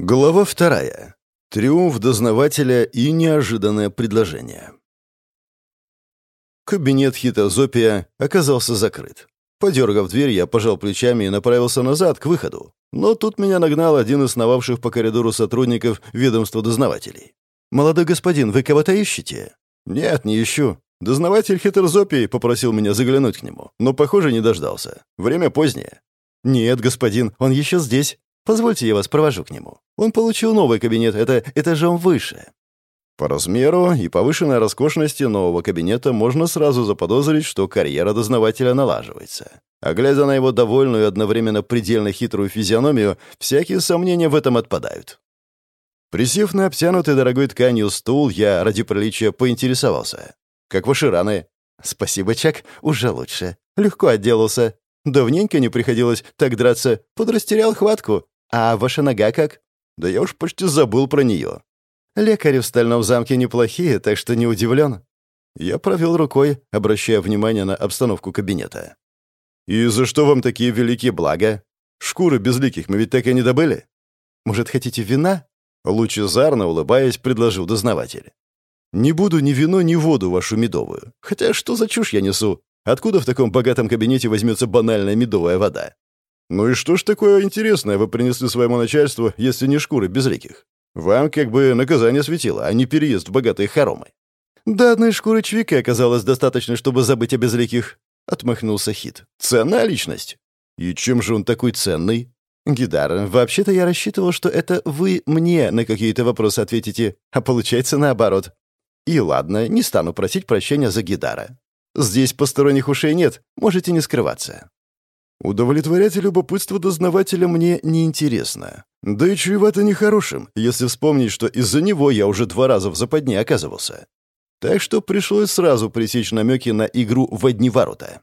Глава вторая. Триумф дознавателя и неожиданное предложение. Кабинет Хитозопия оказался закрыт. Подергав дверь, я пожал плечами и направился назад, к выходу. Но тут меня нагнал один из сновавших по коридору сотрудников ведомства дознавателей. «Молодой господин, вы кого-то ищете?» «Нет, не ищу. Дознаватель Хитерзопий попросил меня заглянуть к нему, но, похоже, не дождался. Время позднее». «Нет, господин, он еще здесь. Позвольте, я вас провожу к нему. Он получил новый кабинет, это этажом выше». По размеру и повышенной роскошности нового кабинета можно сразу заподозрить, что карьера дознавателя налаживается. А глядя на его довольную и одновременно предельно хитрую физиономию, всякие сомнения в этом отпадают. Присев на обтянутый дорогой тканью стул, я ради приличия поинтересовался. «Как ваши раны?» «Спасибо, Чак, уже лучше. Легко отделался. Давненько не приходилось так драться. Подрастерял хватку. «А ваша нога как?» «Да я уж почти забыл про нее». «Лекари в Стальном замке неплохие, так что не удивлен». Я провел рукой, обращая внимание на обстановку кабинета. «И за что вам такие великие блага? Шкуры безликих мы ведь так и не добыли?» «Может, хотите вина?» Лучезарно улыбаясь, предложил дознаватель. «Не буду ни вино, ни воду вашу медовую. Хотя что за чушь я несу? Откуда в таком богатом кабинете возьмется банальная медовая вода? «Ну и что ж такое интересное вы принесли своему начальству, если не шкуры безликих? Вам как бы наказание светило, а не переезд в богатые хоромы». «Да одной шкуры чвика оказалось достаточно, чтобы забыть о безликих», — отмахнулся Хит. «Ценная личность». «И чем же он такой ценный?» «Гидар, вообще-то я рассчитывал, что это вы мне на какие-то вопросы ответите, а получается наоборот. И ладно, не стану просить прощения за Гидара. Здесь посторонних ушей нет, можете не скрываться». Удовлетворять любопытство дознавателя мне неинтересно. Да и чревато нехорошим, если вспомнить, что из-за него я уже два раза в западне оказывался. Так что пришлось сразу пресечь намеки на игру в одни ворота.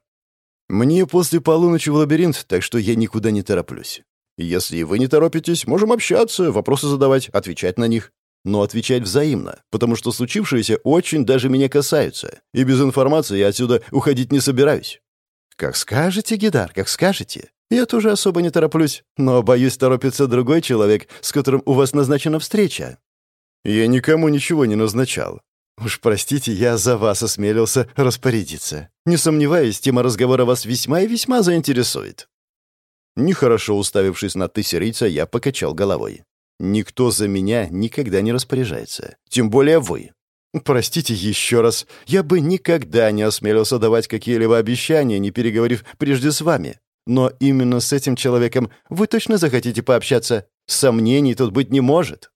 Мне после полуночи в лабиринт, так что я никуда не тороплюсь. Если вы не торопитесь, можем общаться, вопросы задавать, отвечать на них. Но отвечать взаимно, потому что случившееся очень даже меня касаются, и без информации я отсюда уходить не собираюсь. «Как скажете, Гидар, как скажете. Я тоже особо не тороплюсь, но, боюсь, торопится другой человек, с которым у вас назначена встреча». «Я никому ничего не назначал. Уж простите, я за вас осмелился распорядиться. Не сомневаюсь, тема разговора вас весьма и весьма заинтересует». Нехорошо уставившись на тысярица, я покачал головой. «Никто за меня никогда не распоряжается. Тем более вы. «Простите еще раз. Я бы никогда не осмелился давать какие-либо обещания, не переговорив прежде с вами. Но именно с этим человеком вы точно захотите пообщаться? Сомнений тут быть не может».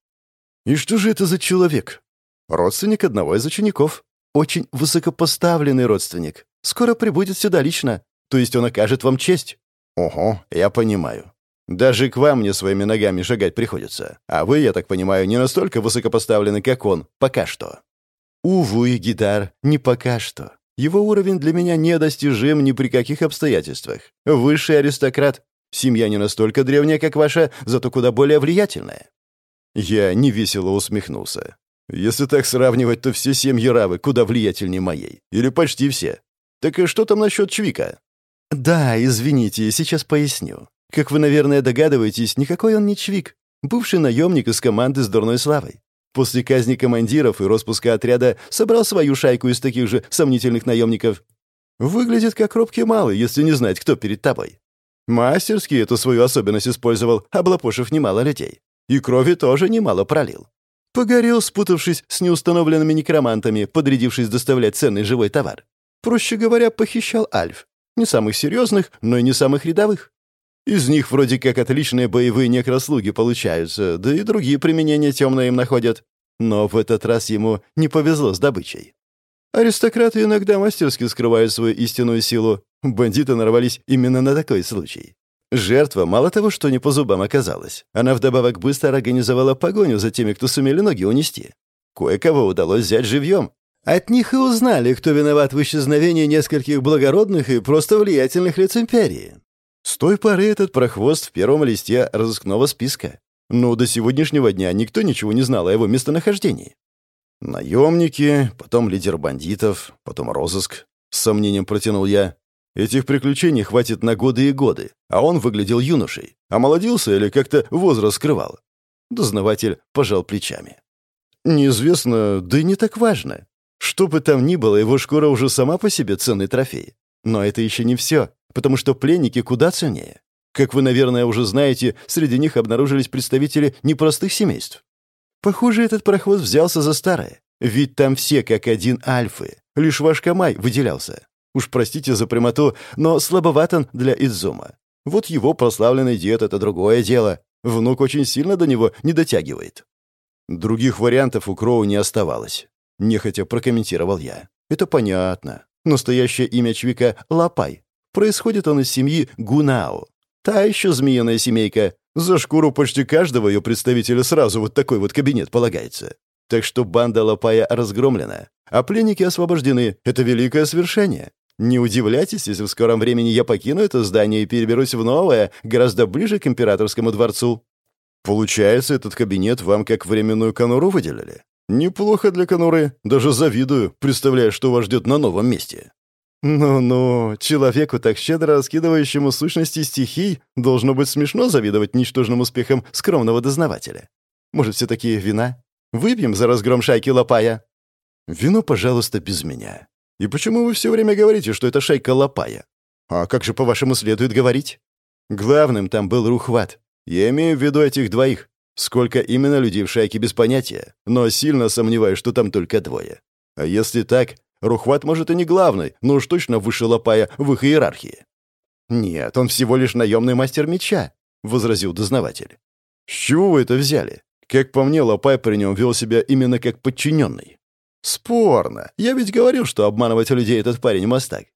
«И что же это за человек?» «Родственник одного из учеников. Очень высокопоставленный родственник. Скоро прибудет сюда лично. То есть он окажет вам честь». «Ого, я понимаю. Даже к вам мне своими ногами шагать приходится. А вы, я так понимаю, не настолько высокопоставлены, как он, пока что». Увы, Гитар, не пока что. Его уровень для меня недостижим ни при каких обстоятельствах. Высший аристократ. Семья не настолько древняя, как ваша, зато куда более влиятельная. Я невесело усмехнулся. Если так сравнивать, то все семьи Равы куда влиятельнее моей. Или почти все. Так и что там насчет Чвика? Да, извините, сейчас поясню. Как вы, наверное, догадываетесь, никакой он не Чвик. Бывший наемник из команды с дурной славой. После казни командиров и распуска отряда собрал свою шайку из таких же сомнительных наемников. Выглядит как робкий малый, если не знать, кто перед тобой. Мастерски эту свою особенность использовал, облапошив немало людей. И крови тоже немало пролил. Погорел, спутавшись с неустановленными некромантами, подрядившись доставлять ценный живой товар. Проще говоря, похищал альф. Не самых серьезных, но и не самых рядовых. Из них вроде как отличные боевые некрослуги получаются, да и другие применения темные им находят. Но в этот раз ему не повезло с добычей. Аристократы иногда мастерски скрывают свою истинную силу. Бандиты нарвались именно на такой случай. Жертва мало того, что не по зубам оказалась, она вдобавок быстро организовала погоню за теми, кто сумели ноги унести. Кое-кого удалось взять живьем. От них и узнали, кто виноват в исчезновении нескольких благородных и просто влиятельных лиц империи. С той поры этот прохвост в первом листе разыскного списка. Но до сегодняшнего дня никто ничего не знал о его местонахождении. Наемники, потом лидер бандитов, потом розыск. С сомнением протянул я. Этих приключений хватит на годы и годы, а он выглядел юношей. Омолодился или как-то возраст скрывал. Дознаватель пожал плечами. Неизвестно, да и не так важно. Что бы там ни было, его шкура уже сама по себе ценный трофей. Но это еще не все, потому что пленники куда ценнее. Как вы, наверное, уже знаете, среди них обнаружились представители непростых семейств. Похоже, этот проход взялся за старое. Ведь там все как один альфы. Лишь ваш Камай выделялся. Уж простите за прямоту, но слабоват он для Идзума. Вот его прославленный дед — это другое дело. Внук очень сильно до него не дотягивает. Других вариантов у Кроу не оставалось. Нехотя прокомментировал я. Это понятно. Настоящее имя Чвика — Лапай. Происходит он из семьи Гунао. Та еще змеиная семейка. За шкуру почти каждого ее представителя сразу вот такой вот кабинет полагается. Так что банда Лапая разгромлена, а пленники освобождены. Это великое свершение. Не удивляйтесь, если в скором времени я покину это здание и переберусь в новое, гораздо ближе к императорскому дворцу. Получается, этот кабинет вам как временную конуру выделили? Неплохо для конуры. Даже завидую, представляя, что вас ждет на новом месте. Ну-ну, человеку, так щедро раскидывающему сущности стихий, должно быть смешно завидовать ничтожным успехам скромного дознавателя. Может, все-таки вина? Выпьем за разгром шайки Лопая? Вино, пожалуйста, без меня. И почему вы все время говорите, что это шайка Лопая? А как же, по-вашему, следует говорить? Главным там был Рухват. Я имею в виду этих двоих. Сколько именно людей в шайке без понятия, но сильно сомневаюсь, что там только двое. А если так, Рухват, может, и не главный, но уж точно выше Лопая в их иерархии. «Нет, он всего лишь наемный мастер меча», — возразил дознаватель. «С чего вы это взяли? Как по мне, Лопай при нем вел себя именно как подчиненный». «Спорно. Я ведь говорил, что обманывать людей этот парень мастак.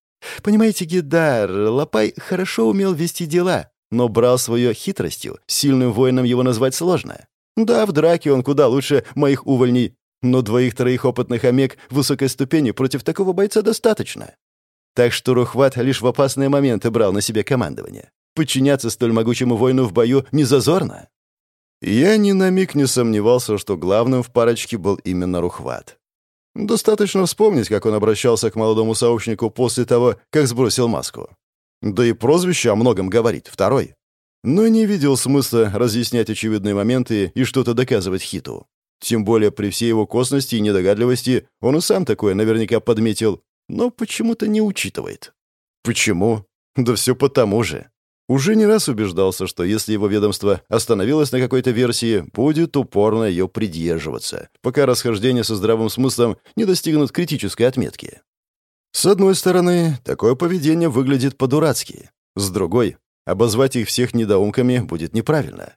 Понимаете, Гидар, Лопай хорошо умел вести дела, но брал свое хитростью, сильным воином его назвать сложно. Да, в драке он куда лучше моих увольней, но двоих-троих опытных омег высокой ступени против такого бойца достаточно. Так что Рухват лишь в опасные моменты брал на себе командование. Подчиняться столь могучему воину в бою не зазорно. Я ни на миг не сомневался, что главным в парочке был именно Рухват. Достаточно вспомнить, как он обращался к молодому сообщнику после того, как сбросил маску. Да и прозвище о многом говорит, второй. Но не видел смысла разъяснять очевидные моменты и что-то доказывать Хиту. Тем более при всей его косности и недогадливости он и сам такое наверняка подметил, но почему-то не учитывает. Почему? Да все потому же. Уже не раз убеждался, что если его ведомство остановилось на какой-то версии, будет упорно ее придерживаться, пока расхождения со здравым смыслом не достигнут критической отметки. С одной стороны, такое поведение выглядит по-дурацки. С другой, обозвать их всех недоумками будет неправильно.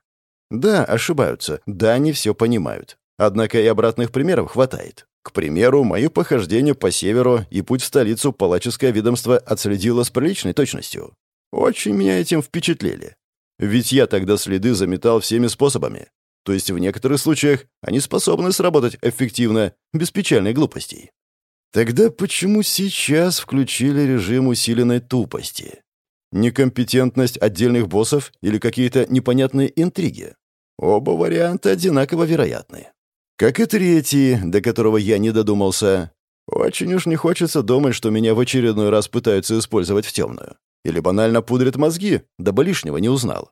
Да, ошибаются, да, не все понимают. Однако и обратных примеров хватает. К примеру, мои похождения по северу и путь в столицу палаческое ведомство отследило с приличной точностью. Очень меня этим впечатлили. Ведь я тогда следы заметал всеми способами. То есть в некоторых случаях они способны сработать эффективно, без печальной глупостей. Тогда почему сейчас включили режим усиленной тупости? Некомпетентность отдельных боссов или какие-то непонятные интриги? Оба варианта одинаково вероятны. Как и третий, до которого я не додумался. Очень уж не хочется думать, что меня в очередной раз пытаются использовать в темную. Или банально пудрят мозги, дабы лишнего не узнал.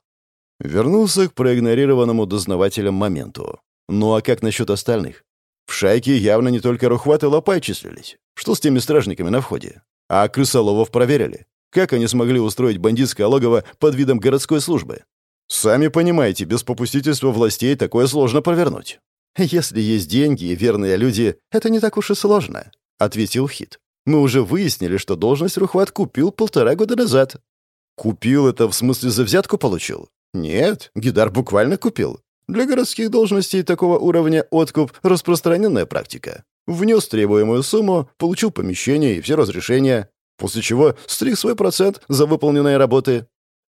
Вернулся к проигнорированному дознавателям моменту. Ну а как насчет остальных? В шайке явно не только Рухват и Лопай числились. Что с теми стражниками на входе? А крысоловов проверили. Как они смогли устроить бандитское логово под видом городской службы? Сами понимаете, без попустительства властей такое сложно провернуть. «Если есть деньги и верные люди, это не так уж и сложно», — ответил Хит. «Мы уже выяснили, что должность Рухват купил полтора года назад». «Купил это в смысле за взятку получил?» «Нет, Гидар буквально купил. Для городских должностей такого уровня откуп — распространенная практика. Внес требуемую сумму, получил помещение и все разрешения, после чего стриг свой процент за выполненные работы.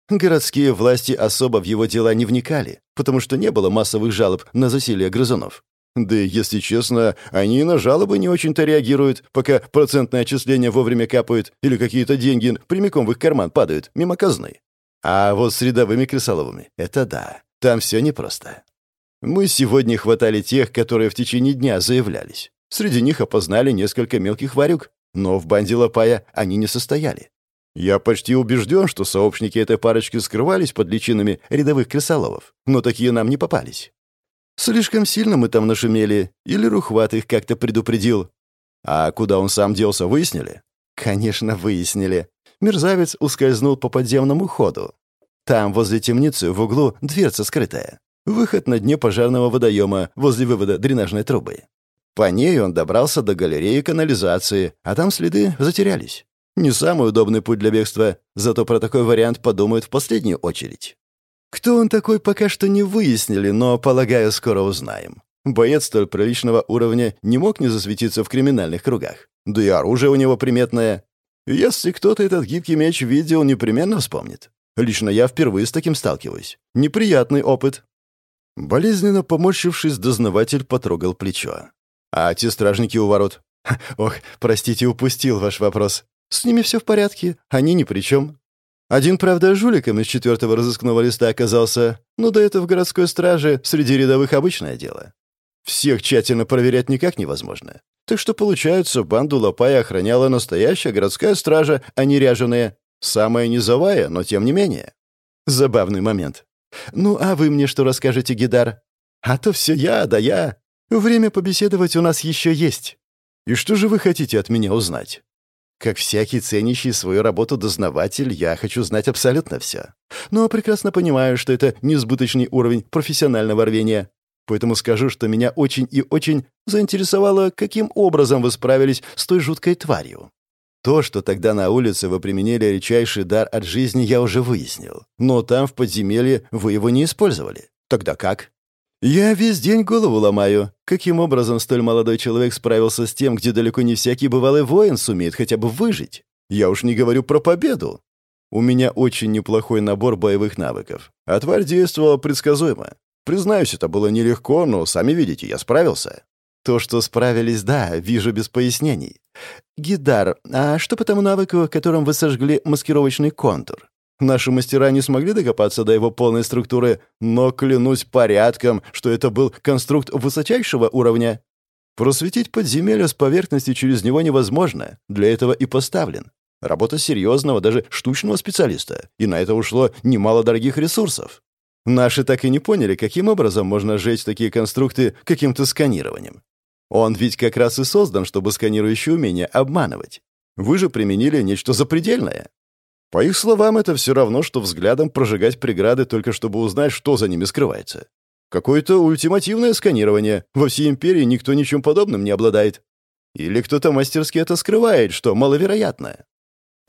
Городские власти особо в его дела не вникали, потому что не было массовых жалоб на засилие грызунов. Да и, если честно, они на жалобы не очень-то реагируют, пока процентное отчисление вовремя капают или какие-то деньги прямиком в их карман падают, мимо казны. А вот с рядовыми крысоловыми — это да, там все непросто. Мы сегодня хватали тех, которые в течение дня заявлялись. Среди них опознали несколько мелких варюк, но в банде Лопая они не состояли. Я почти убежден, что сообщники этой парочки скрывались под личинами рядовых крысоловов, но такие нам не попались. Слишком сильно мы там нашумели, или Рухват их как-то предупредил. А куда он сам делся, выяснили? Конечно, выяснили. Мерзавец ускользнул по подземному ходу. Там, возле темницы, в углу, дверца скрытая. Выход на дне пожарного водоема, возле вывода дренажной трубы. По ней он добрался до галереи канализации, а там следы затерялись. Не самый удобный путь для бегства, зато про такой вариант подумают в последнюю очередь. Кто он такой, пока что не выяснили, но, полагаю, скоро узнаем. Боец столь приличного уровня не мог не засветиться в криминальных кругах. Да и оружие у него приметное. Если кто-то этот гибкий меч видел, непременно вспомнит. Лично я впервые с таким сталкиваюсь. Неприятный опыт. Болезненно поморщившись, дознаватель потрогал плечо. «А те стражники у ворот?» «Ох, простите, упустил ваш вопрос. С ними все в порядке, они ни при чем. Один, правда, жуликом из четвертого разыскного листа оказался, но да это в городской страже среди рядовых обычное дело. Всех тщательно проверять никак невозможно. Так что, получается, банду Лопая охраняла настоящая городская стража, а не ряженая. Самая низовая, но тем не менее. Забавный момент. «Ну, а вы мне что расскажете, Гидар?» «А то все я, да я. Время побеседовать у нас еще есть. И что же вы хотите от меня узнать?» Как всякий ценящий свою работу дознаватель, я хочу знать абсолютно все. Но прекрасно понимаю, что это несбыточный уровень профессионального рвения. Поэтому скажу, что меня очень и очень заинтересовало, каким образом вы справились с той жуткой тварью. То, что тогда на улице вы применили редчайший дар от жизни, я уже выяснил. Но там, в подземелье, вы его не использовали. Тогда как? Я весь день голову ломаю. Каким образом столь молодой человек справился с тем, где далеко не всякий бывалый воин сумеет хотя бы выжить? Я уж не говорю про победу. У меня очень неплохой набор боевых навыков. А тварь действовала предсказуемо. Признаюсь, это было нелегко, но, сами видите, я справился. То, что справились, да, вижу без пояснений. Гидар, а что по тому навыку, которым вы сожгли маскировочный контур? Наши мастера не смогли докопаться до его полной структуры, но клянусь порядком, что это был конструкт высочайшего уровня. Просветить подземелье с поверхности через него невозможно, для этого и поставлен. Работа серьезного, даже штучного специалиста, и на это ушло немало дорогих ресурсов. Наши так и не поняли, каким образом можно сжечь такие конструкты каким-то сканированием. Он ведь как раз и создан, чтобы сканирующее умение обманывать. Вы же применили нечто запредельное. По их словам, это все равно, что взглядом прожигать преграды только чтобы узнать, что за ними скрывается. Какое-то ультимативное сканирование. Во всей империи никто ничем подобным не обладает. Или кто-то мастерски это скрывает, что маловероятно.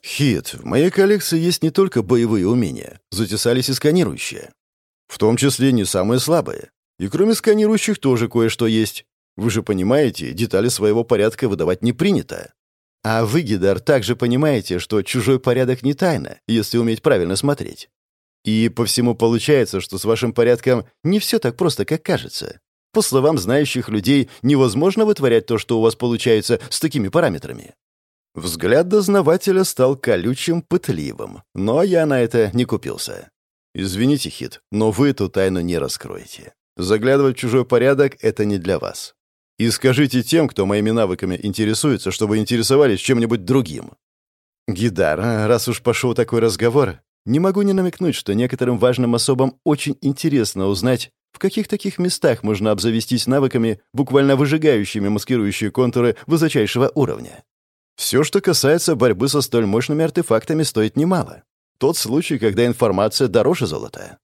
Хит, в моей коллекции есть не только боевые умения, затесались и сканирующие. В том числе не самые слабые. И кроме сканирующих тоже кое-что есть. Вы же понимаете, детали своего порядка выдавать не принято. А вы, Гидар, также понимаете, что чужой порядок не тайна, если уметь правильно смотреть. И по всему получается, что с вашим порядком не все так просто, как кажется. По словам знающих людей, невозможно вытворять то, что у вас получается с такими параметрами. Взгляд дознавателя стал колючим, пытливым, но я на это не купился. Извините, Хит, но вы эту тайну не раскроете. Заглядывать в чужой порядок — это не для вас. И скажите тем, кто моими навыками интересуется, чтобы интересовались чем-нибудь другим. Гидар, а раз уж пошел такой разговор, не могу не намекнуть, что некоторым важным особам очень интересно узнать, в каких таких местах можно обзавестись навыками, буквально выжигающими маскирующие контуры высочайшего уровня. Все, что касается борьбы со столь мощными артефактами, стоит немало. Тот случай, когда информация дороже золота.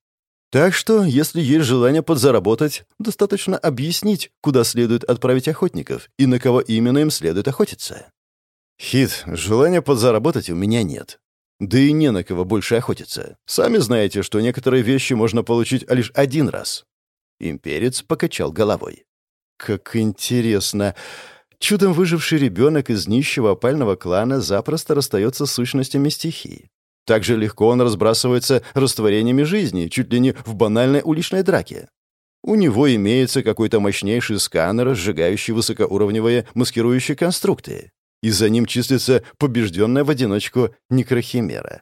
Так что, если есть желание подзаработать, достаточно объяснить, куда следует отправить охотников и на кого именно им следует охотиться. Хит, желания подзаработать у меня нет. Да и не на кого больше охотиться. Сами знаете, что некоторые вещи можно получить лишь один раз. Имперец покачал головой. Как интересно. Чудом выживший ребенок из нищего опального клана запросто расстается с сущностями стихии. Так же легко он разбрасывается растворениями жизни, чуть ли не в банальной уличной драке. У него имеется какой-то мощнейший сканер, сжигающий высокоуровневые маскирующие конструкты. И за ним числится побежденная в одиночку некрохимера.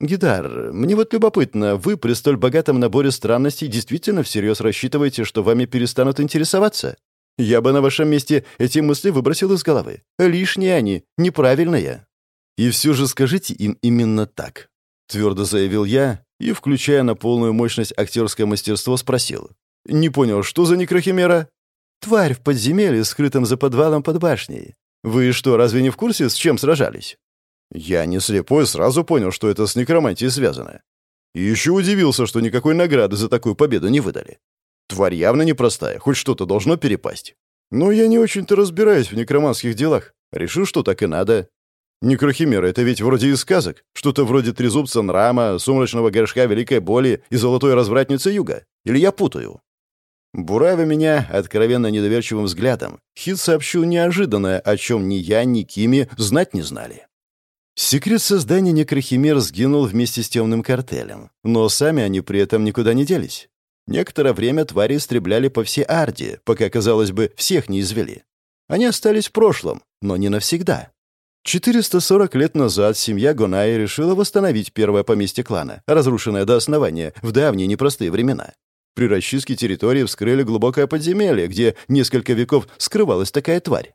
Гидар, мне вот любопытно, вы при столь богатом наборе странностей действительно всерьез рассчитываете, что вами перестанут интересоваться? Я бы на вашем месте эти мысли выбросил из головы. Лишние они, неправильные. «И все же скажите им именно так», — твердо заявил я и, включая на полную мощность актерское мастерство, спросил. Не понял, что за некрохимера? Тварь в подземелье, скрытом за подвалом под башней. Вы что, разве не в курсе, с чем сражались? Я не слепой, сразу понял, что это с некромантией связано. И еще удивился, что никакой награды за такую победу не выдали. Тварь явно непростая, хоть что-то должно перепасть. Но я не очень-то разбираюсь в некроманских делах. Решил, что так и надо. Некрохимера — это ведь вроде из сказок. Что-то вроде трезубца Нрама, сумрачного горшка Великой Боли и золотой развратницы Юга. Или я путаю? Буравя меня откровенно недоверчивым взглядом, Хит сообщил неожиданное, о чем ни я, ни Кими знать не знали. Секрет создания некрохимер сгинул вместе с темным картелем, но сами они при этом никуда не делись. Некоторое время твари истребляли по всей Арде, пока, казалось бы, всех не извели. Они остались в прошлом, но не навсегда. 440 лет назад семья Гонаи решила восстановить первое поместье клана, разрушенное до основания в давние непростые времена. При расчистке территории вскрыли глубокое подземелье, где несколько веков скрывалась такая тварь.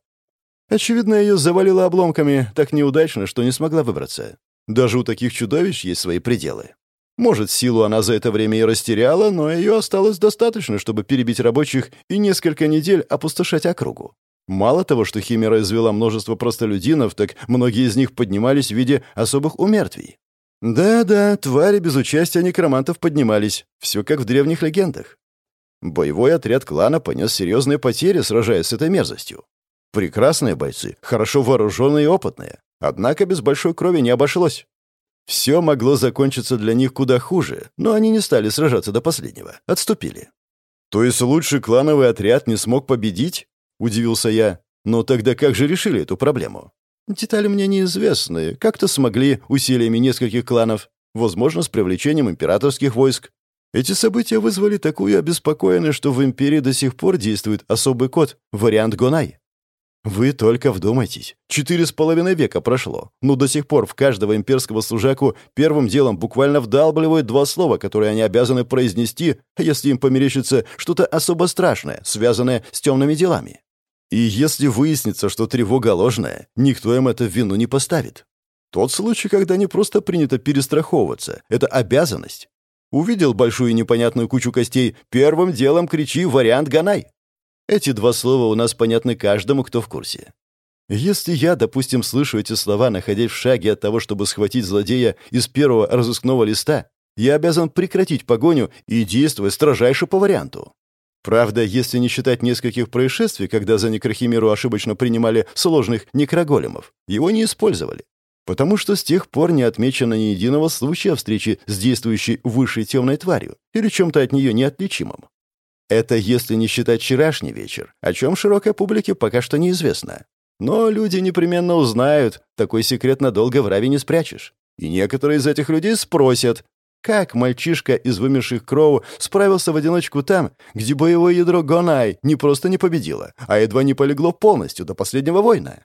Очевидно, ее завалило обломками так неудачно, что не смогла выбраться. Даже у таких чудовищ есть свои пределы. Может, силу она за это время и растеряла, но ее осталось достаточно, чтобы перебить рабочих и несколько недель опустошать округу. Мало того, что Химера извела множество простолюдинов, так многие из них поднимались в виде особых умертвий. Да-да, твари без участия некромантов поднимались. Все как в древних легендах. Боевой отряд клана понес серьезные потери, сражаясь с этой мерзостью. Прекрасные бойцы, хорошо вооруженные и опытные. Однако без большой крови не обошлось. Все могло закончиться для них куда хуже, но они не стали сражаться до последнего, отступили. То есть лучший клановый отряд не смог победить? Удивился я. Но тогда как же решили эту проблему? Детали мне неизвестны. Как-то смогли усилиями нескольких кланов. Возможно, с привлечением императорских войск. Эти события вызвали такую обеспокоенность, что в империи до сих пор действует особый код, вариант Гонай. Вы только вдумайтесь. Четыре с половиной века прошло, но до сих пор в каждого имперского служаку первым делом буквально вдалбливают два слова, которые они обязаны произнести, если им померещится что-то особо страшное, связанное с темными делами. И если выяснится, что тревога ложная, никто им это в вину не поставит. Тот случай, когда не просто принято перестраховываться, это обязанность. Увидел большую непонятную кучу костей, первым делом кричи «Вариант Ганай!» Эти два слова у нас понятны каждому, кто в курсе. Если я, допустим, слышу эти слова, находясь в шаге от того, чтобы схватить злодея из первого разыскного листа, я обязан прекратить погоню и действовать строжайше по варианту. Правда, если не считать нескольких происшествий, когда за некрохимеру ошибочно принимали сложных некроголемов, его не использовали. Потому что с тех пор не отмечено ни единого случая встречи с действующей высшей темной тварью или чем-то от нее неотличимым. Это если не считать вчерашний вечер, о чем широкой публике пока что неизвестно. Но люди непременно узнают, такой секрет надолго в Раве не спрячешь. И некоторые из этих людей спросят, как мальчишка из вымерших Кроу справился в одиночку там, где боевое ядро Гонай не просто не победило, а едва не полегло полностью до последнего воина?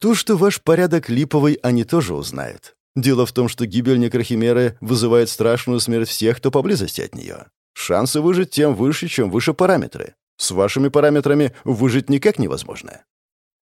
То, что ваш порядок липовый, они тоже узнают. Дело в том, что гибель Некрахимеры вызывает страшную смерть всех, кто поблизости от нее. Шансы выжить тем выше, чем выше параметры. С вашими параметрами выжить никак невозможно.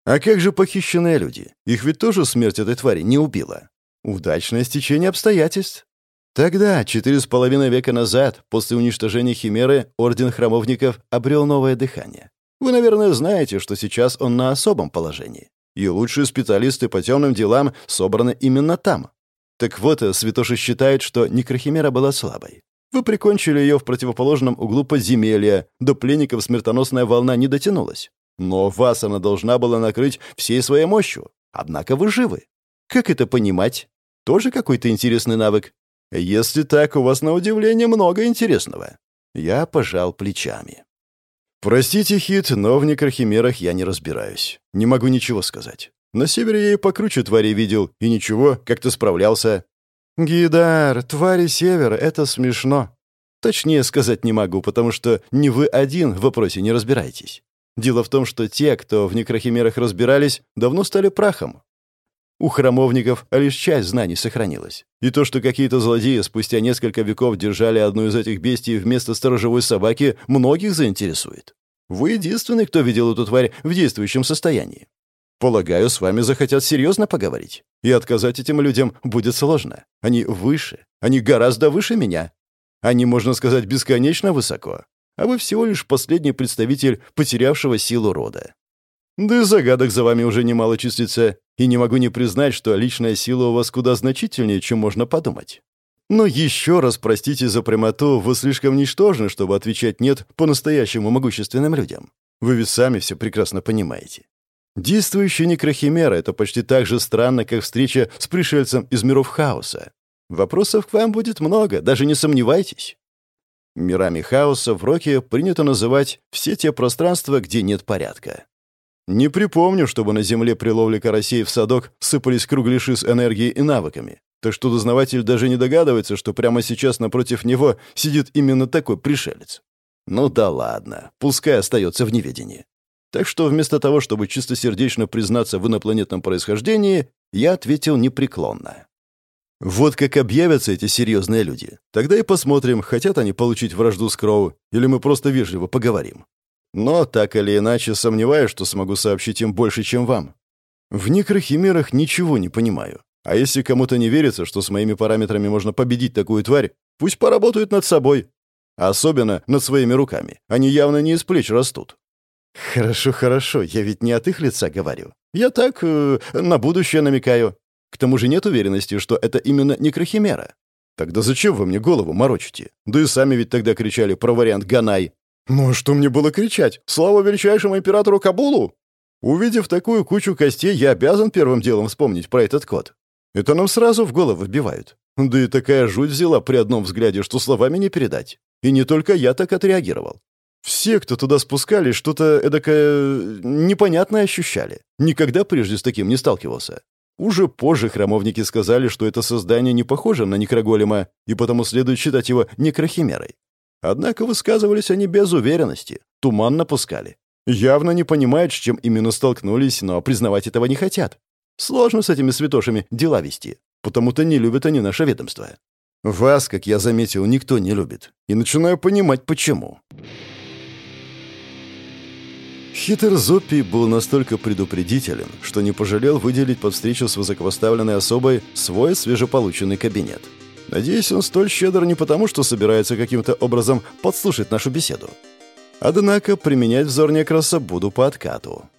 А как же похищенные люди? Их ведь тоже смерть этой твари не убила. Удачное стечение обстоятельств. Тогда, четыре с половиной века назад, после уничтожения Химеры, Орден Храмовников обрел новое дыхание. Вы, наверное, знаете, что сейчас он на особом положении. И лучшие специалисты по темным делам собраны именно там. Так вот, Святоши считает, что Некрохимера была слабой. Вы прикончили ее в противоположном углу подземелья, до пленников смертоносная волна не дотянулась. Но вас она должна была накрыть всей своей мощью. Однако вы живы. Как это понимать? Тоже какой-то интересный навык? Если так, у вас на удивление много интересного. Я пожал плечами. Простите, Хит, но в некрохимерах я не разбираюсь. Не могу ничего сказать. На севере я и покруче твари видел, и ничего, как-то справлялся. «Гидар, твари севера — это смешно». Точнее сказать не могу, потому что не вы один в вопросе не разбираетесь. Дело в том, что те, кто в некрохимерах разбирались, давно стали прахом. У храмовников лишь часть знаний сохранилась. И то, что какие-то злодеи спустя несколько веков держали одну из этих бестий вместо сторожевой собаки, многих заинтересует. Вы единственный, кто видел эту тварь в действующем состоянии. Полагаю, с вами захотят серьезно поговорить. И отказать этим людям будет сложно. Они выше. Они гораздо выше меня. Они, можно сказать, бесконечно высоко. а вы всего лишь последний представитель потерявшего силу рода. Да и загадок за вами уже немало числится, и не могу не признать, что личная сила у вас куда значительнее, чем можно подумать. Но еще раз простите за прямоту, вы слишком ничтожны, чтобы отвечать «нет» по-настоящему могущественным людям. Вы ведь сами все прекрасно понимаете. Действующая некрохимера — это почти так же странно, как встреча с пришельцем из миров хаоса. Вопросов к вам будет много, даже не сомневайтесь. Мирами хаоса в Роке принято называть все те пространства, где нет порядка. Не припомню, чтобы на Земле при ловле карасей в садок сыпались кругляши с энергией и навыками. Так что дознаватель даже не догадывается, что прямо сейчас напротив него сидит именно такой пришелец. Ну да ладно, пускай остается в неведении. Так что вместо того, чтобы чистосердечно признаться в инопланетном происхождении, я ответил непреклонно. Вот как объявятся эти серьезные люди. Тогда и посмотрим, хотят они получить вражду с Кроу, или мы просто вежливо поговорим. Но, так или иначе, сомневаюсь, что смогу сообщить им больше, чем вам. В некрохимерах ничего не понимаю. А если кому-то не верится, что с моими параметрами можно победить такую тварь, пусть поработают над собой. Особенно над своими руками. Они явно не из плеч растут. Хорошо, хорошо, я ведь не от их лица говорю. Я так, э, на будущее намекаю. К тому же нет уверенности, что это именно некрохимера. Тогда зачем вы мне голову морочите? Да и сами ведь тогда кричали про вариант Ганай. Ну а что мне было кричать? Слава величайшему императору Кабулу! Увидев такую кучу костей, я обязан первым делом вспомнить про этот код. Это нам сразу в голову вбивают. Да и такая жуть взяла при одном взгляде, что словами не передать. И не только я так отреагировал. Все, кто туда спускались, что-то эдакое непонятное ощущали. Никогда прежде с таким не сталкивался. Уже позже храмовники сказали, что это создание не похоже на некроголема, и потому следует считать его некрохимерой. Однако высказывались они без уверенности, туман напускали. Явно не понимают, с чем именно столкнулись, но признавать этого не хотят. Сложно с этими святошами дела вести, потому-то не любят они наше ведомство. Вас, как я заметил, никто не любит. И начинаю понимать, почему. Хитр Зоппи был настолько предупредителен, что не пожалел выделить под встречу с высокопоставленной особой свой свежеполученный кабинет — Надеюсь, он столь щедр не потому, что собирается каким-то образом подслушать нашу беседу. Однако применять взор некраса буду по откату.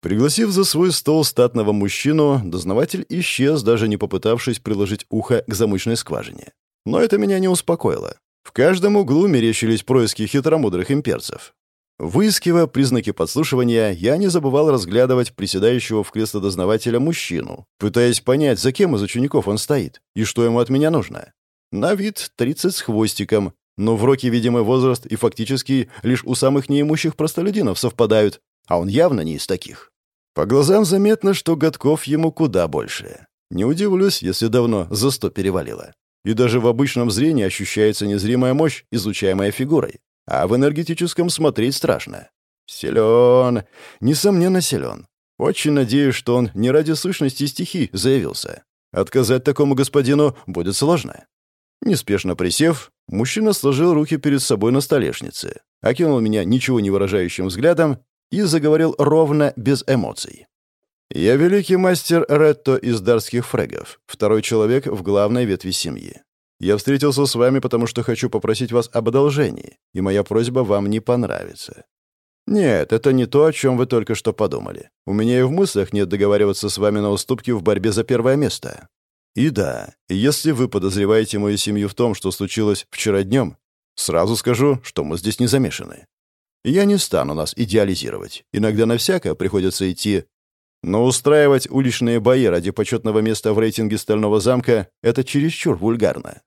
Пригласив за свой стол статного мужчину, дознаватель исчез, даже не попытавшись приложить ухо к замочной скважине. Но это меня не успокоило. В каждом углу мерещились происки хитромудрых имперцев. Выискивая признаки подслушивания, я не забывал разглядывать приседающего в кресло дознавателя мужчину, пытаясь понять, за кем из учеников он стоит и что ему от меня нужно. На вид 30 с хвостиком, но в роке видимый возраст и фактически лишь у самых неимущих простолюдинов совпадают, а он явно не из таких. По глазам заметно, что годков ему куда больше. Не удивлюсь, если давно за сто перевалило. И даже в обычном зрении ощущается незримая мощь, излучаемая фигурой а в энергетическом смотреть страшно. Силен, несомненно силен. Очень надеюсь, что он не ради сущности стихий заявился. Отказать такому господину будет сложно. Неспешно присев, мужчина сложил руки перед собой на столешнице, окинул меня ничего не выражающим взглядом и заговорил ровно, без эмоций. «Я великий мастер Ретто из Дарских Фрегов, второй человек в главной ветви семьи. Я встретился с вами, потому что хочу попросить вас об одолжении, и моя просьба вам не понравится. Нет, это не то, о чем вы только что подумали. У меня и в мыслях нет договариваться с вами на уступки в борьбе за первое место. И да, если вы подозреваете мою семью в том, что случилось вчера днем, сразу скажу, что мы здесь не замешаны. Я не стану нас идеализировать. Иногда на всякое приходится идти. Но устраивать уличные бои ради почетного места в рейтинге Стального замка — это чересчур вульгарно.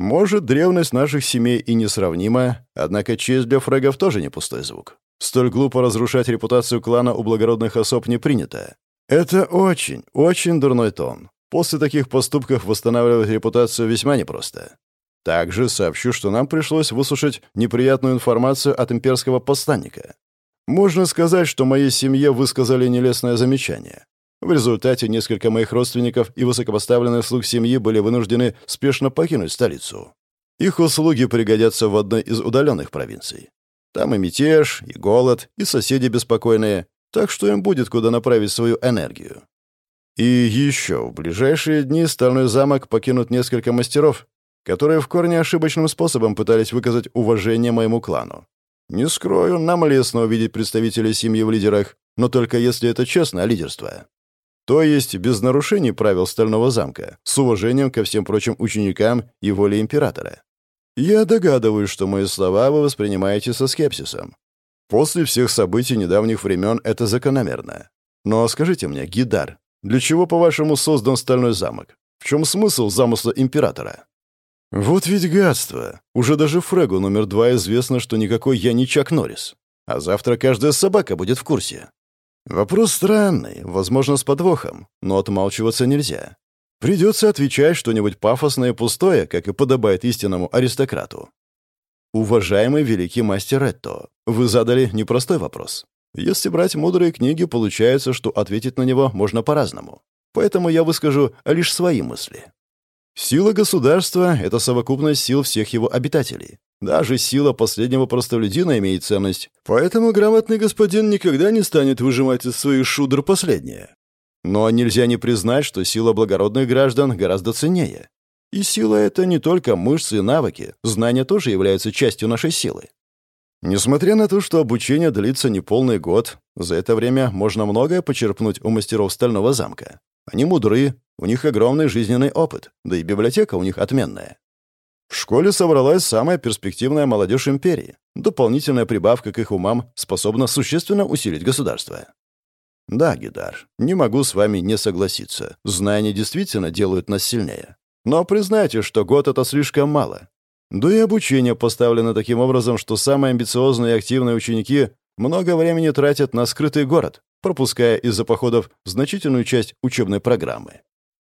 Может, древность наших семей и несравнима, однако честь для фрегов тоже не пустой звук. Столь глупо разрушать репутацию клана у благородных особ не принято. Это очень, очень дурной тон. После таких поступков восстанавливать репутацию весьма непросто. Также сообщу, что нам пришлось выслушать неприятную информацию от имперского посланника. Можно сказать, что моей семье высказали нелестное замечание. В результате несколько моих родственников и высокопоставленных слуг семьи были вынуждены спешно покинуть столицу. Их услуги пригодятся в одной из удаленных провинций. Там и мятеж, и голод, и соседи беспокойные, так что им будет куда направить свою энергию. И еще в ближайшие дни Стальной замок покинут несколько мастеров, которые в корне ошибочным способом пытались выказать уважение моему клану. Не скрою, нам лестно увидеть представителей семьи в лидерах, но только если это честное лидерство. То есть без нарушений правил Стального замка, с уважением ко всем прочим ученикам и воле императора. Я догадываюсь, что мои слова вы воспринимаете со скепсисом. После всех событий недавних времен это закономерно. Но скажите мне, Гидар, для чего, по-вашему, создан Стальной замок? В чем смысл замысла императора? Вот ведь гадство. Уже даже Фрегу номер два известно, что никакой я не Чак Норрис. А завтра каждая собака будет в курсе. Вопрос странный, возможно, с подвохом, но отмалчиваться нельзя. Придется отвечать что-нибудь пафосное и пустое, как и подобает истинному аристократу. Уважаемый великий мастер Этто, вы задали непростой вопрос. Если брать мудрые книги, получается, что ответить на него можно по-разному. Поэтому я выскажу лишь свои мысли. Сила государства — это совокупность сил всех его обитателей. Даже сила последнего простолюдина имеет ценность, поэтому грамотный господин никогда не станет выжимать из своих шудр последнее. Но нельзя не признать, что сила благородных граждан гораздо ценнее. И сила — это не только мышцы и навыки, знания тоже являются частью нашей силы. Несмотря на то, что обучение длится не полный год, за это время можно многое почерпнуть у мастеров Стального замка. Они мудры, у них огромный жизненный опыт, да и библиотека у них отменная. В школе собралась самая перспективная молодежь империи. Дополнительная прибавка к их умам способна существенно усилить государство. Да, Гидар, не могу с вами не согласиться. Знания действительно делают нас сильнее. Но признайте, что год — это слишком мало. Да и обучение поставлено таким образом, что самые амбициозные и активные ученики много времени тратят на скрытый город, пропуская из-за походов значительную часть учебной программы.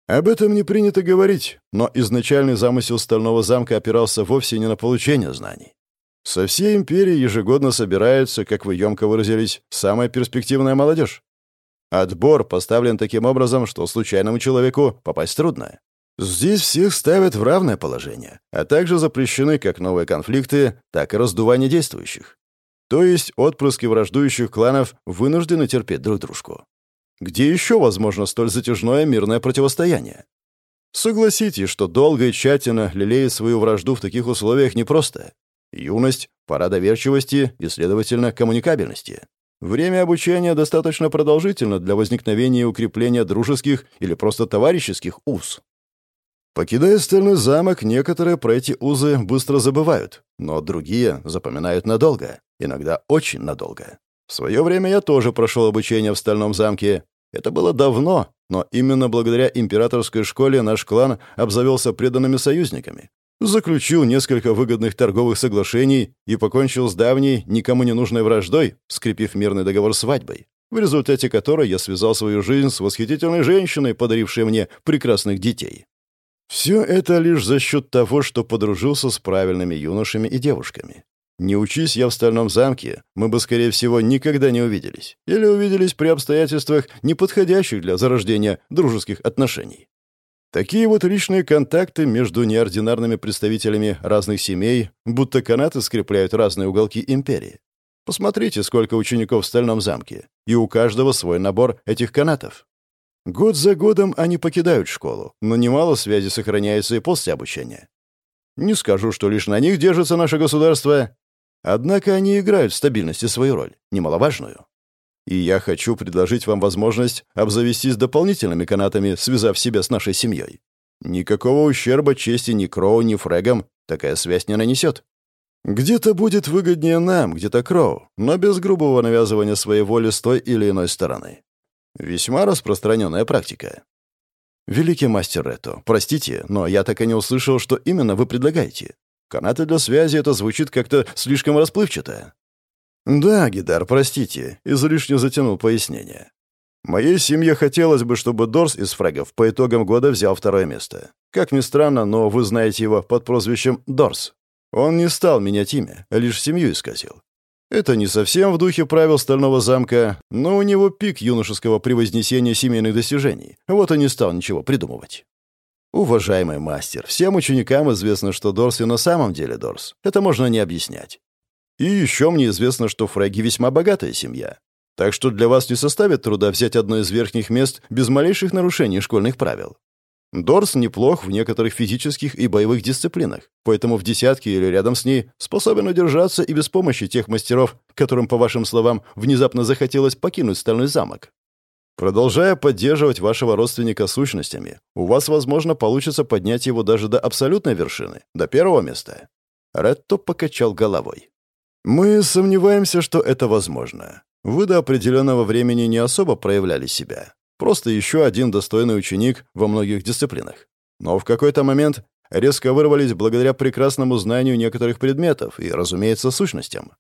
Об этом не принято говорить, но изначальный замысел Стального замка опирался вовсе не на получение знаний. Со всей империи ежегодно собирается, как вы емко выразились, самая перспективная молодежь. Отбор поставлен таким образом, что случайному человеку попасть трудно. Здесь всех ставят в равное положение, а также запрещены как новые конфликты, так и раздувание действующих. То есть отпрыски враждующих кланов вынуждены терпеть друг дружку. Где еще возможно столь затяжное мирное противостояние? Согласитесь, что долго и тщательно лелеять свою вражду в таких условиях непросто. Юность, пора доверчивости и, следовательно, коммуникабельности. Время обучения достаточно продолжительно для возникновения и укрепления дружеских или просто товарищеских уз. Покидая Стальной замок, некоторые про эти узы быстро забывают, но другие запоминают надолго, иногда очень надолго. В свое время я тоже прошел обучение в Стальном замке. Это было давно, но именно благодаря императорской школе наш клан обзавелся преданными союзниками. Заключил несколько выгодных торговых соглашений и покончил с давней, никому не нужной враждой, скрепив мирный договор свадьбой, в результате которой я связал свою жизнь с восхитительной женщиной, подарившей мне прекрасных детей. Все это лишь за счет того, что подружился с правильными юношами и девушками. Не учись я в Стальном замке, мы бы, скорее всего, никогда не увиделись. Или увиделись при обстоятельствах, неподходящих для зарождения дружеских отношений. Такие вот личные контакты между неординарными представителями разных семей, будто канаты скрепляют разные уголки империи. Посмотрите, сколько учеников в Стальном замке, и у каждого свой набор этих канатов. Год за годом они покидают школу, но немало связи сохраняется и после обучения. Не скажу, что лишь на них держится наше государство, Однако они играют в стабильности свою роль, немаловажную. И я хочу предложить вам возможность обзавестись дополнительными канатами, связав себя с нашей семьей. Никакого ущерба чести ни Кроу, ни Фрегам такая связь не нанесет. Где-то будет выгоднее нам, где-то Кроу, но без грубого навязывания своей воли с той или иной стороны. Весьма распространенная практика. Великий мастер Ретто, простите, но я так и не услышал, что именно вы предлагаете. Канаты для связи — это звучит как-то слишком расплывчато. Да, Гидар, простите, излишне затянул пояснение. Моей семье хотелось бы, чтобы Дорс из фрегов по итогам года взял второе место. Как ни странно, но вы знаете его под прозвищем Дорс. Он не стал менять имя, лишь семью исказил. Это не совсем в духе правил Стального замка, но у него пик юношеского превознесения семейных достижений. Вот и не стал ничего придумывать. Уважаемый мастер, всем ученикам известно, что Дорс и на самом деле Дорс. Это можно не объяснять. И еще мне известно, что Фрэгги весьма богатая семья. Так что для вас не составит труда взять одно из верхних мест без малейших нарушений школьных правил. Дорс неплох в некоторых физических и боевых дисциплинах, поэтому в десятке или рядом с ней способен удержаться и без помощи тех мастеров, которым, по вашим словам, внезапно захотелось покинуть Стальной замок. Продолжая поддерживать вашего родственника сущностями, у вас, возможно, получится поднять его даже до абсолютной вершины, до первого места. Ретто покачал головой. Мы сомневаемся, что это возможно. Вы до определенного времени не особо проявляли себя. Просто еще один достойный ученик во многих дисциплинах. Но в какой-то момент резко вырвались благодаря прекрасному знанию некоторых предметов и, разумеется, сущностям.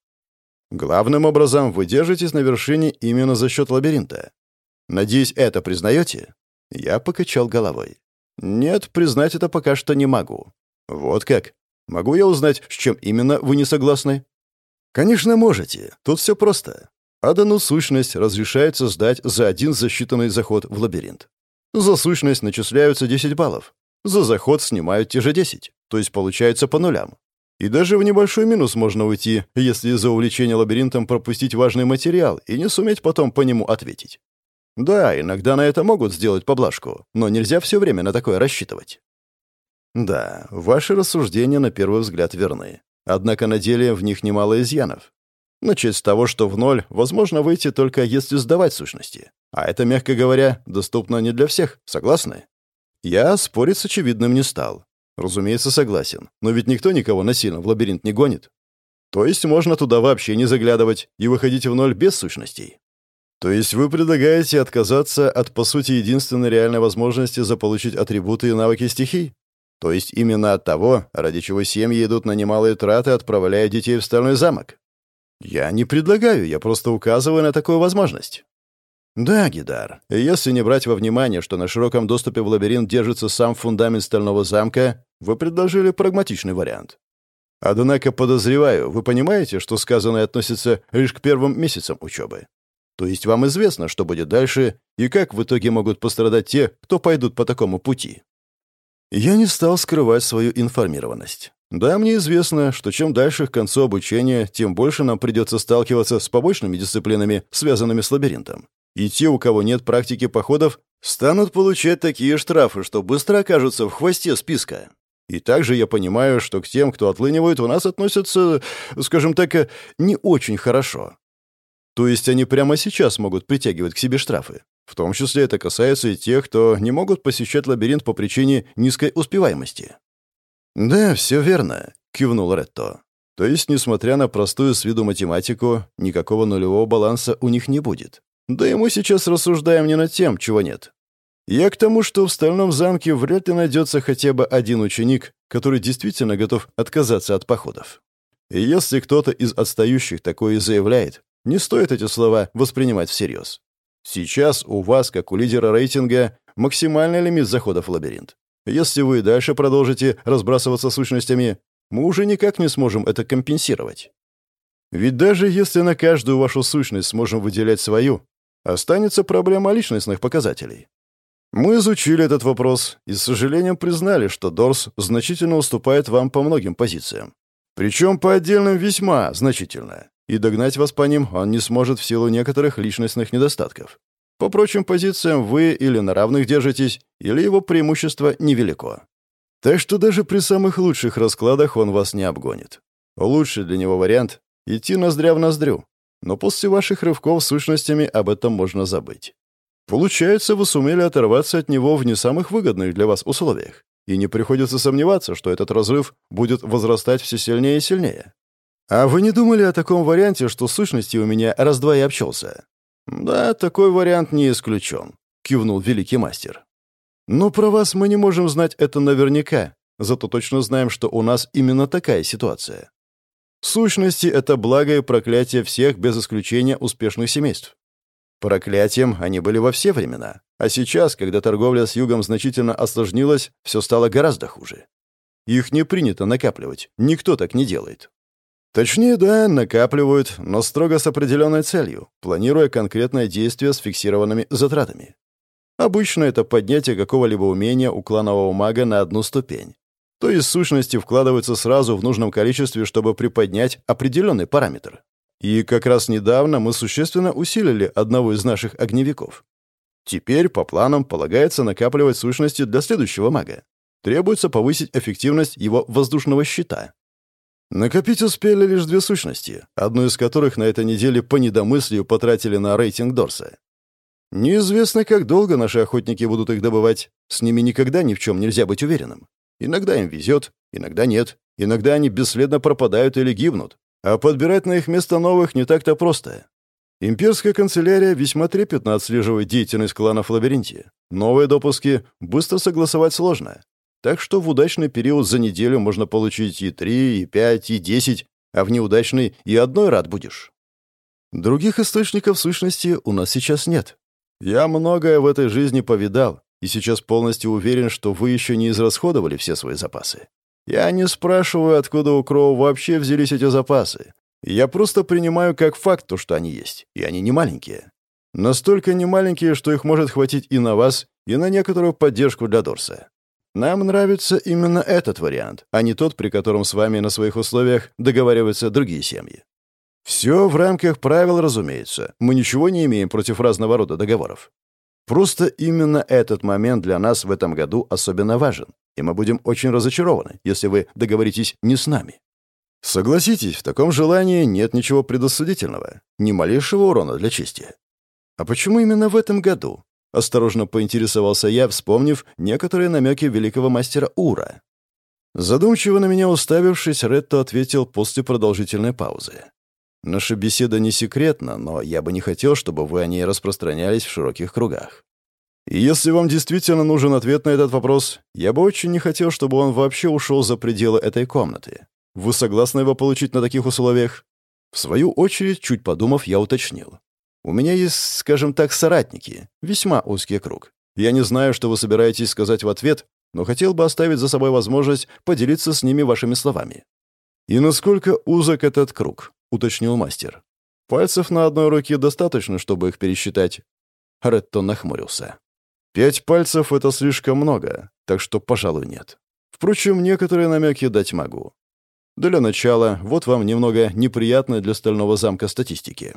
Главным образом, вы держитесь на вершине именно за счет лабиринта. Надеюсь, это признаете? Я покачал головой. Нет, признать это пока что не могу. Вот как? Могу я узнать, с чем именно вы не согласны? Конечно, можете. Тут все просто. Адану сущность разрешается сдать за один засчитанный заход в лабиринт. За сущность начисляются 10 баллов. За заход снимают те же 10, то есть получается по нулям. И даже в небольшой минус можно уйти, если за увлечение лабиринтом пропустить важный материал и не суметь потом по нему ответить. Да, иногда на это могут сделать поблажку, но нельзя все время на такое рассчитывать. Да, ваши рассуждения на первый взгляд верны. Однако на деле в них немало изъянов. Начать с того, что в ноль возможно выйти только если сдавать сущности. А это, мягко говоря, доступно не для всех, согласны? Я спорить с очевидным не стал. Разумеется, согласен. Но ведь никто никого насильно в лабиринт не гонит. То есть можно туда вообще не заглядывать и выходить в ноль без сущностей. То есть вы предлагаете отказаться от, по сути, единственной реальной возможности заполучить атрибуты и навыки стихий? То есть именно от того, ради чего семьи идут на немалые траты, отправляя детей в Стальной замок? «Я не предлагаю, я просто указываю на такую возможность». «Да, Гидар, если не брать во внимание, что на широком доступе в лабиринт держится сам фундамент стального замка, вы предложили прагматичный вариант. Однако, подозреваю, вы понимаете, что сказанное относится лишь к первым месяцам учебы. То есть вам известно, что будет дальше, и как в итоге могут пострадать те, кто пойдут по такому пути». Я не стал скрывать свою информированность. Да, мне известно, что чем дальше к концу обучения, тем больше нам придется сталкиваться с побочными дисциплинами, связанными с лабиринтом. И те, у кого нет практики походов, станут получать такие штрафы, что быстро окажутся в хвосте списка. И также я понимаю, что к тем, кто отлынивает, у нас относятся, скажем так, не очень хорошо. То есть они прямо сейчас могут притягивать к себе штрафы. В том числе это касается и тех, кто не могут посещать лабиринт по причине низкой успеваемости. «Да, все верно», — кивнул Ретто. «То есть, несмотря на простую с виду математику, никакого нулевого баланса у них не будет. Да и мы сейчас рассуждаем не над тем, чего нет. Я к тому, что в Стальном замке вряд ли найдется хотя бы один ученик, который действительно готов отказаться от походов. И если кто-то из отстающих такое заявляет, не стоит эти слова воспринимать всерьез. Сейчас у вас, как у лидера рейтинга, максимальный лимит заходов в лабиринт. Если вы дальше продолжите разбрасываться сущностями, мы уже никак не сможем это компенсировать. Ведь даже если на каждую вашу сущность сможем выделять свою, останется проблема личностных показателей. Мы изучили этот вопрос и с сожалением признали, что Дорс значительно уступает вам по многим позициям. Причем по отдельным весьма значительно. И догнать вас по ним он не сможет в силу некоторых личностных недостатков. По прочим позициям вы или на равных держитесь, или его преимущество невелико. Так что даже при самых лучших раскладах он вас не обгонит. Лучший для него вариант — идти ноздря в ноздрю. Но после ваших рывков сущностями об этом можно забыть. Получается, вы сумели оторваться от него в не самых выгодных для вас условиях. И не приходится сомневаться, что этот разрыв будет возрастать все сильнее и сильнее. А вы не думали о таком варианте, что сущности у меня раз-два и обчелся? «Да, такой вариант не исключен», — кивнул великий мастер. «Но про вас мы не можем знать это наверняка, зато точно знаем, что у нас именно такая ситуация. В сущности, это благо и проклятие всех без исключения успешных семейств. Проклятием они были во все времена, а сейчас, когда торговля с югом значительно осложнилась, все стало гораздо хуже. Их не принято накапливать, никто так не делает. Точнее, да, накапливают, но строго с определенной целью, планируя конкретное действие с фиксированными затратами. Обычно это поднятие какого-либо умения у кланового мага на одну ступень. То есть сущности вкладываются сразу в нужном количестве, чтобы приподнять определенный параметр. И как раз недавно мы существенно усилили одного из наших огневиков. Теперь, по планам, полагается накапливать сущности для следующего мага. Требуется повысить эффективность его воздушного щита. Накопить успели лишь две сущности, одну из которых на этой неделе по недомыслию потратили на рейтинг Дорса. Неизвестно, как долго наши охотники будут их добывать. С ними никогда ни в чем нельзя быть уверенным. Иногда им везет, иногда нет. Иногда они бесследно пропадают или гибнут. А подбирать на их место новых не так-то просто. Имперская канцелярия весьма трепетно отслеживает деятельность кланов в лабиринте. Новые допуски быстро согласовать сложно. Так что в удачный период за неделю можно получить и три, и пять, и десять, а в неудачный и одной рад будешь. Других источников сущности у нас сейчас нет. Я многое в этой жизни повидал, и сейчас полностью уверен, что вы еще не израсходовали все свои запасы. Я не спрашиваю, откуда у Кроу вообще взялись эти запасы. Я просто принимаю как факт то, что они есть, и они не маленькие. Настолько не маленькие, что их может хватить и на вас, и на некоторую поддержку для Дорса. Нам нравится именно этот вариант, а не тот, при котором с вами на своих условиях договариваются другие семьи. Все в рамках правил, разумеется. Мы ничего не имеем против разного рода договоров. Просто именно этот момент для нас в этом году особенно важен, и мы будем очень разочарованы, если вы договоритесь не с нами. Согласитесь, в таком желании нет ничего предосудительного, ни малейшего урона для чести. А почему именно в этом году? Осторожно поинтересовался я, вспомнив некоторые намеки великого мастера Ура. Задумчиво на меня уставившись, Ретто ответил после продолжительной паузы. Наша беседа не секретна, но я бы не хотел, чтобы вы о ней распространялись в широких кругах. И если вам действительно нужен ответ на этот вопрос, я бы очень не хотел, чтобы он вообще ушел за пределы этой комнаты. Вы согласны его получить на таких условиях? В свою очередь, чуть подумав, я уточнил. У меня есть, скажем так, соратники. Весьма узкий круг. Я не знаю, что вы собираетесь сказать в ответ, но хотел бы оставить за собой возможность поделиться с ними вашими словами. И насколько узок этот круг? — уточнил мастер. «Пальцев на одной руке достаточно, чтобы их пересчитать». Ретто нахмурился. «Пять пальцев — это слишком много, так что, пожалуй, нет. Впрочем, некоторые намеки дать могу. Для начала, вот вам немного неприятной для Стального замка статистики.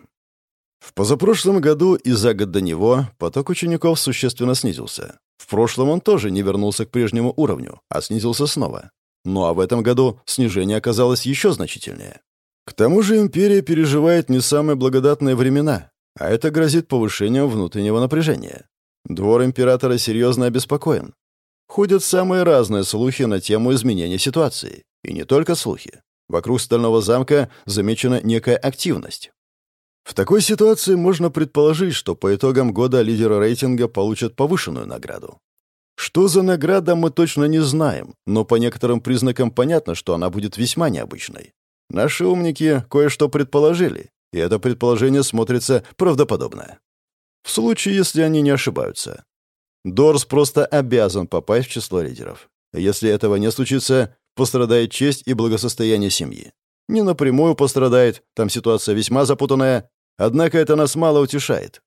В позапрошлом году и за год до него поток учеников существенно снизился. В прошлом он тоже не вернулся к прежнему уровню, а снизился снова. Ну а в этом году снижение оказалось еще значительнее. К тому же империя переживает не самые благодатные времена, а это грозит повышением внутреннего напряжения. Двор императора серьезно обеспокоен. Ходят самые разные слухи на тему изменения ситуации. И не только слухи. Вокруг Стального замка замечена некая активность. В такой ситуации можно предположить, что по итогам года лидеры рейтинга получат повышенную награду. Что за награда, мы точно не знаем, но по некоторым признакам понятно, что она будет весьма необычной. Наши умники кое-что предположили, и это предположение смотрится правдоподобно. В случае, если они не ошибаются. Дорс просто обязан попасть в число лидеров. Если этого не случится, пострадает честь и благосостояние семьи. Не напрямую пострадает, там ситуация весьма запутанная, однако это нас мало утешает.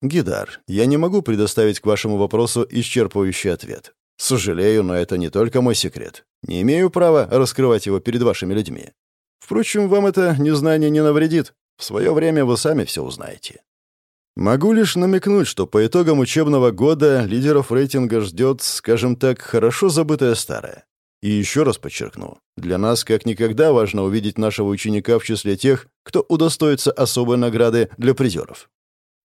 Гидар, я не могу предоставить к вашему вопросу исчерпывающий ответ. Сожалею, но это не только мой секрет. Не имею права раскрывать его перед вашими людьми. Впрочем, вам это незнание не навредит. В свое время вы сами все узнаете. Могу лишь намекнуть, что по итогам учебного года лидеров рейтинга ждет, скажем так, хорошо забытое старое. И еще раз подчеркну, для нас как никогда важно увидеть нашего ученика в числе тех, кто удостоится особой награды для призеров.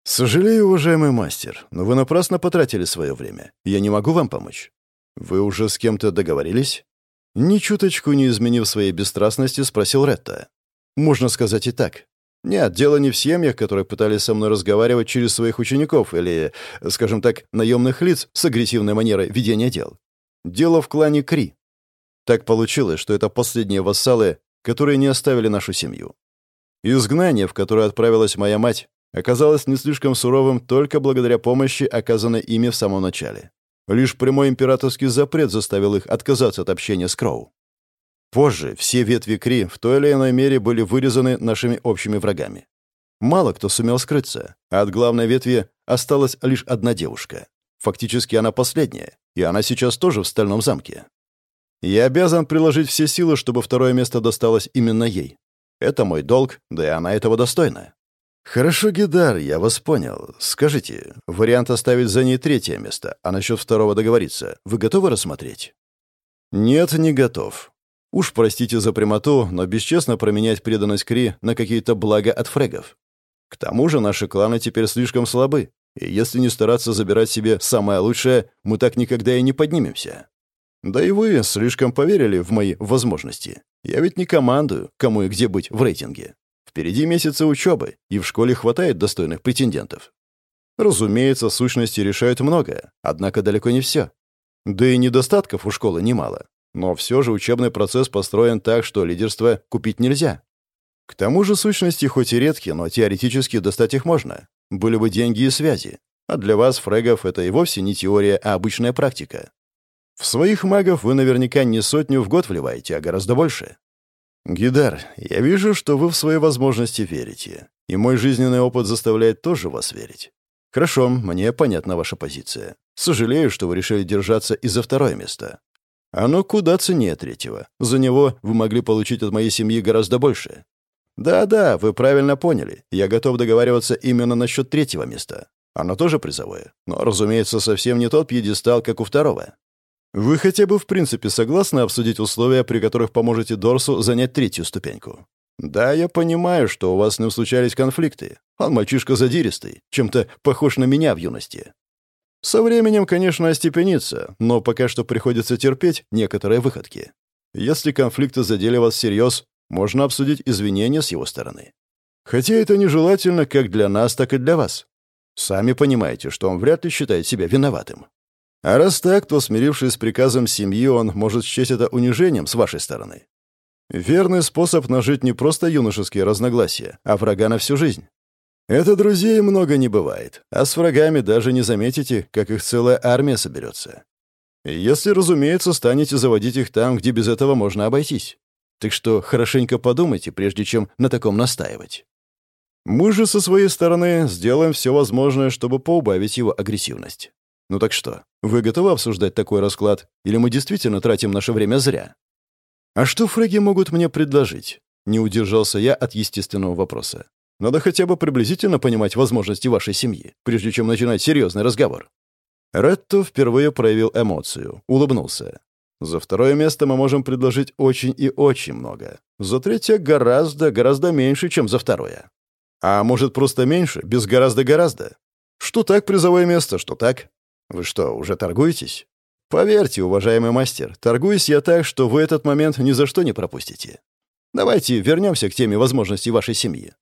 Сожалею, уважаемый мастер, но вы напрасно потратили свое время. Я не могу вам помочь. Вы уже с кем-то договорились? Ни чуточку не изменив своей бесстрастности, спросил Ретта. «Можно сказать и так. Нет, дело не в семьях, которые пытались со мной разговаривать через своих учеников или, скажем так, наемных лиц с агрессивной манерой ведения дел. Дело в клане Кри. Так получилось, что это последние вассалы, которые не оставили нашу семью. Изгнание, в которое отправилась моя мать, оказалось не слишком суровым только благодаря помощи, оказанной ими в самом начале. Лишь прямой императорский запрет заставил их отказаться от общения с Кроу. Позже все ветви Кри в той или иной мере были вырезаны нашими общими врагами. Мало кто сумел скрыться, а от главной ветви осталась лишь одна девушка. Фактически она последняя, и она сейчас тоже в Стальном замке. Я обязан приложить все силы, чтобы второе место досталось именно ей. Это мой долг, да и она этого достойна. «Хорошо, Гидар, я вас понял. Скажите, вариант оставить за ней третье место, а насчет второго договориться, вы готовы рассмотреть?» «Нет, не готов. Уж простите за прямоту, но бесчестно променять преданность Кри на какие-то блага от фрегов. К тому же наши кланы теперь слишком слабы, и если не стараться забирать себе самое лучшее, мы так никогда и не поднимемся. Да и вы слишком поверили в мои возможности. Я ведь не командую, кому и где быть в рейтинге. Впереди месяцы учебы, и в школе хватает достойных претендентов. Разумеется, сущности решают многое, однако далеко не все. Да и недостатков у школы немало. Но все же учебный процесс построен так, что лидерство купить нельзя. К тому же сущности хоть и редкие, но теоретически достать их можно. Были бы деньги и связи. А для вас, фрегов, это и вовсе не теория, а обычная практика. В своих магов вы наверняка не сотню в год вливаете, а гораздо больше. «Гидар, я вижу, что вы в свои возможности верите, и мой жизненный опыт заставляет тоже вас верить. Хорошо, мне понятна ваша позиция. Сожалею, что вы решили держаться и за второе место. Оно куда ценнее третьего. За него вы могли получить от моей семьи гораздо больше. Да-да, вы правильно поняли. Я готов договариваться именно насчет третьего места. Оно тоже призовое, но, разумеется, совсем не тот пьедестал, как у второго. Вы хотя бы в принципе согласны обсудить условия, при которых поможете Дорсу занять третью ступеньку? Да, я понимаю, что у вас ним случались конфликты. Он мальчишка задиристый, чем-то похож на меня в юности. Со временем, конечно, остепенится, но пока что приходится терпеть некоторые выходки. Если конфликты задели вас всерьез, можно обсудить извинения с его стороны. Хотя это нежелательно как для нас, так и для вас. Сами понимаете, что он вряд ли считает себя виноватым. А раз так, то, смирившись с приказом семьи, он может счесть это унижением с вашей стороны. Верный способ нажить не просто юношеские разногласия, а врага на всю жизнь. Это друзей много не бывает, а с врагами даже не заметите, как их целая армия соберется. Если, разумеется, станете заводить их там, где без этого можно обойтись. Так что хорошенько подумайте, прежде чем на таком настаивать. Мы же со своей стороны сделаем все возможное, чтобы поубавить его агрессивность. Ну так что, вы готовы обсуждать такой расклад? Или мы действительно тратим наше время зря? А что фреги могут мне предложить? Не удержался я от естественного вопроса. Надо хотя бы приблизительно понимать возможности вашей семьи, прежде чем начинать серьезный разговор. Ретто впервые проявил эмоцию, улыбнулся. За второе место мы можем предложить очень и очень много. За третье гораздо, гораздо меньше, чем за второе. А может, просто меньше, без гораздо-гораздо? Что так призовое место, что так? Вы что, уже торгуетесь? Поверьте, уважаемый мастер, торгуюсь я так, что вы этот момент ни за что не пропустите. Давайте вернемся к теме возможностей вашей семьи.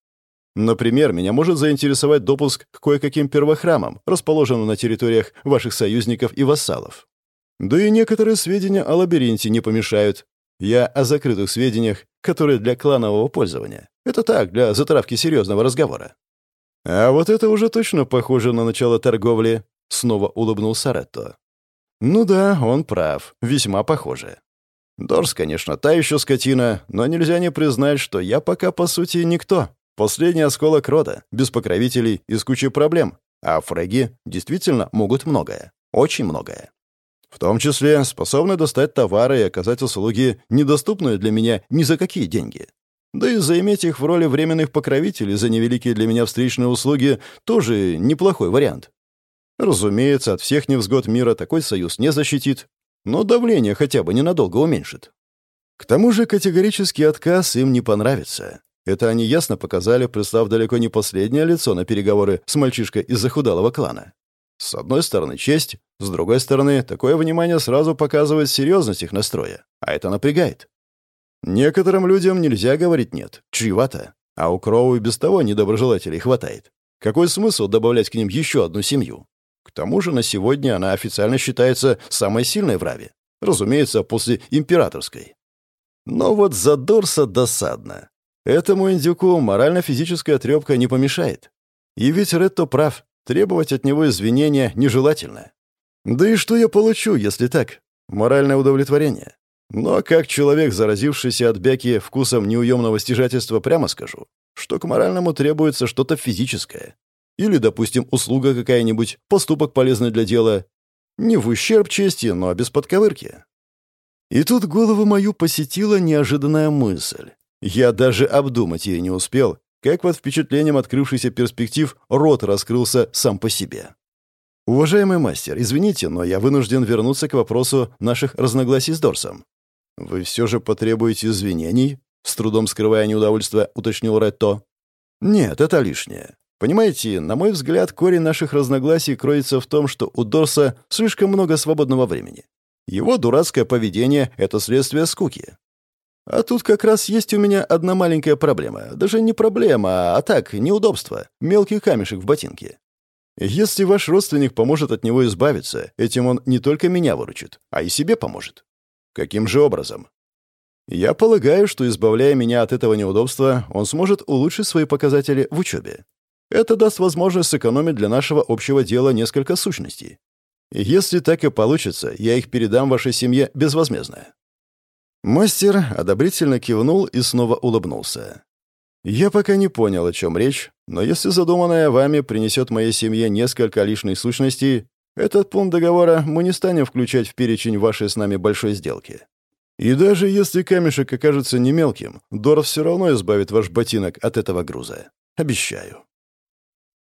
Например, меня может заинтересовать допуск к кое-каким первохрамам, расположенным на территориях ваших союзников и вассалов. Да и некоторые сведения о лабиринте не помешают. Я о закрытых сведениях, которые для кланового пользования. Это так, для затравки серьезного разговора. А вот это уже точно похоже на начало торговли, снова улыбнулся Ретто. Ну да, он прав, весьма похоже. Дорс, конечно, та еще скотина, но нельзя не признать, что я пока, по сути, никто. Последний осколок рода, без покровителей и с кучей проблем. А фреги действительно могут многое. Очень многое. В том числе способны достать товары и оказать услуги, недоступные для меня ни за какие деньги. Да и заиметь их в роли временных покровителей за невеликие для меня встречные услуги тоже неплохой вариант. Разумеется, от всех невзгод мира такой союз не защитит, но давление хотя бы ненадолго уменьшит. К тому же категорический отказ им не понравится. Это они ясно показали, прислав далеко не последнее лицо на переговоры с мальчишкой из захудалого клана. С одной стороны, честь, с другой стороны, такое внимание сразу показывает серьезность их настроя, а это напрягает. Некоторым людям нельзя говорить «нет», чревато, а у Кроу и без того недоброжелателей хватает. Какой смысл добавлять к ним еще одну семью? К тому же на сегодня она официально считается самой сильной в Раве. Разумеется, после императорской. Но вот за Дорса досадно. Этому индюку морально-физическая трепка не помешает. И ведь Ретто прав. Требовать от него извинения нежелательно. Да и что я получу, если так? Моральное удовлетворение. Но как человек, заразившийся от бяки вкусом неуемного стяжательства, прямо скажу, что к моральному требуется что-то физическое. Или, допустим, услуга какая-нибудь, поступок полезный для дела. Не в ущерб чести, но без подковырки. И тут голову мою посетила неожиданная мысль. Я даже обдумать ее не успел, как под впечатлением открывшихся перспектив рот раскрылся сам по себе. «Уважаемый мастер, извините, но я вынужден вернуться к вопросу наших разногласий с Дорсом. Вы все же потребуете извинений?» С трудом скрывая неудовольствие, уточнил Ретто. «Нет, это лишнее. Понимаете, на мой взгляд, корень наших разногласий кроется в том, что у Дорса слишком много свободного времени. Его дурацкое поведение — это следствие скуки. А тут как раз есть у меня одна маленькая проблема. Даже не проблема, а так, неудобство. Мелкий камешек в ботинке. Если ваш родственник поможет от него избавиться, этим он не только меня выручит, а и себе поможет. Каким же образом? Я полагаю, что, избавляя меня от этого неудобства, он сможет улучшить свои показатели в учебе. Это даст возможность сэкономить для нашего общего дела несколько сущностей. Если так и получится, я их передам вашей семье безвозмездно». Мастер одобрительно кивнул и снова улыбнулся. «Я пока не понял, о чем речь, но если задуманное вами принесет моей семье несколько лишних сущностей, этот пункт договора мы не станем включать в перечень вашей с нами большой сделки. И даже если камешек окажется не мелким, Доров все равно избавит ваш ботинок от этого груза. Обещаю».